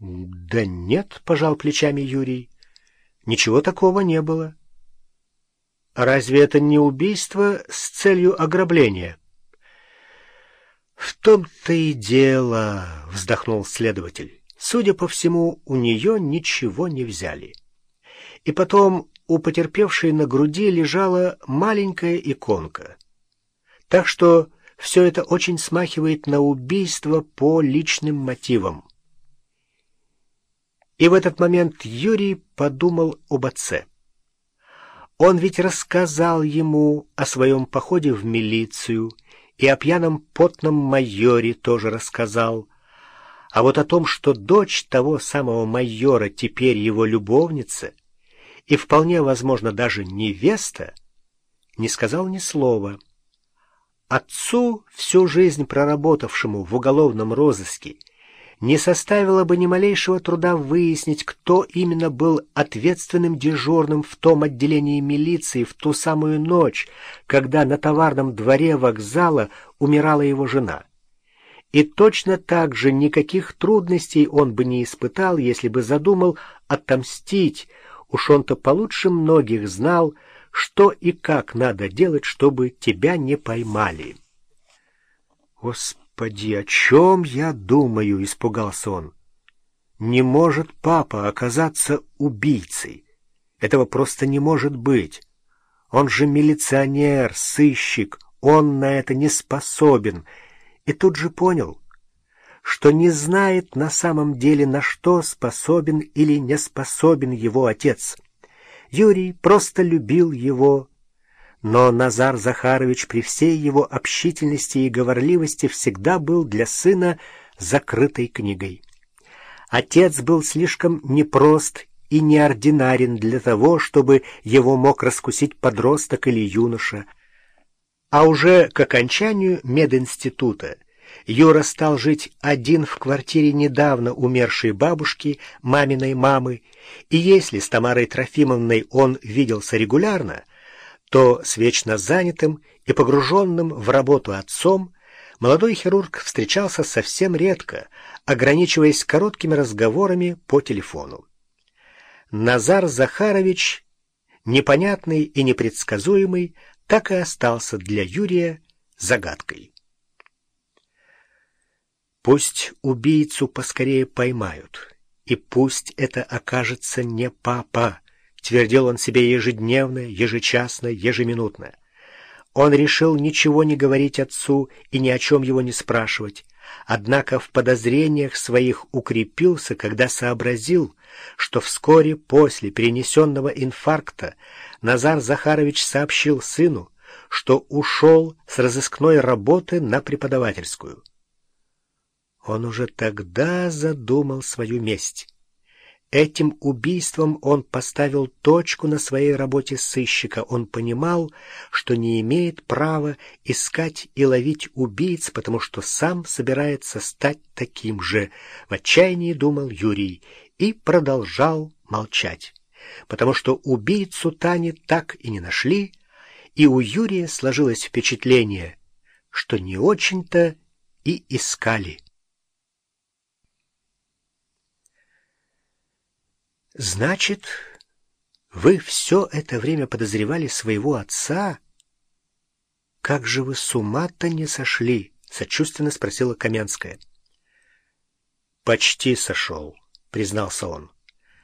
Да нет, пожал плечами Юрий. Ничего такого не было. Разве это не убийство с целью ограбления? В том-то и дело, вздохнул следователь. Судя по всему, у нее ничего не взяли. И потом у потерпевшей на груди лежала маленькая иконка. Так что все это очень смахивает на убийство по личным мотивам. И в этот момент Юрий подумал об отце. Он ведь рассказал ему о своем походе в милицию и о пьяном потном майоре тоже рассказал. А вот о том, что дочь того самого майора теперь его любовница и вполне возможно даже невеста, не сказал ни слова. Отцу, всю жизнь проработавшему в уголовном розыске, не составило бы ни малейшего труда выяснить, кто именно был ответственным дежурным в том отделении милиции в ту самую ночь, когда на товарном дворе вокзала умирала его жена. И точно так же никаких трудностей он бы не испытал, если бы задумал отомстить, уж он-то получше многих знал, что и как надо делать, чтобы тебя не поймали. «Господи, о чем я думаю?» — испугался он. «Не может папа оказаться убийцей. Этого просто не может быть. Он же милиционер, сыщик, он на это не способен. И тут же понял, что не знает на самом деле, на что способен или не способен его отец». Юрий просто любил его. Но Назар Захарович при всей его общительности и говорливости всегда был для сына закрытой книгой. Отец был слишком непрост и неординарен для того, чтобы его мог раскусить подросток или юноша. А уже к окончанию мединститута Юра стал жить один в квартире недавно умершей бабушки, маминой мамы, и если с Тамарой Трофимовной он виделся регулярно, то с вечно занятым и погруженным в работу отцом молодой хирург встречался совсем редко, ограничиваясь короткими разговорами по телефону. Назар Захарович, непонятный и непредсказуемый, так и остался для Юрия загадкой. Пусть убийцу поскорее поймают, и пусть это окажется не папа, твердил он себе ежедневно, ежечасно, ежеминутно. Он решил ничего не говорить отцу и ни о чем его не спрашивать, однако в подозрениях своих укрепился, когда сообразил, что вскоре после перенесенного инфаркта Назар Захарович сообщил сыну, что ушел с разыскной работы на преподавательскую. Он уже тогда задумал свою месть. Этим убийством он поставил точку на своей работе сыщика. Он понимал, что не имеет права искать и ловить убийц, потому что сам собирается стать таким же. В отчаянии думал Юрий и продолжал молчать, потому что убийцу Тани так и не нашли, и у Юрия сложилось впечатление, что не очень-то и искали. Значит, вы все это время подозревали своего отца? Как же вы с ума-то не сошли? Сочувственно спросила Каменская. Почти сошел, признался он.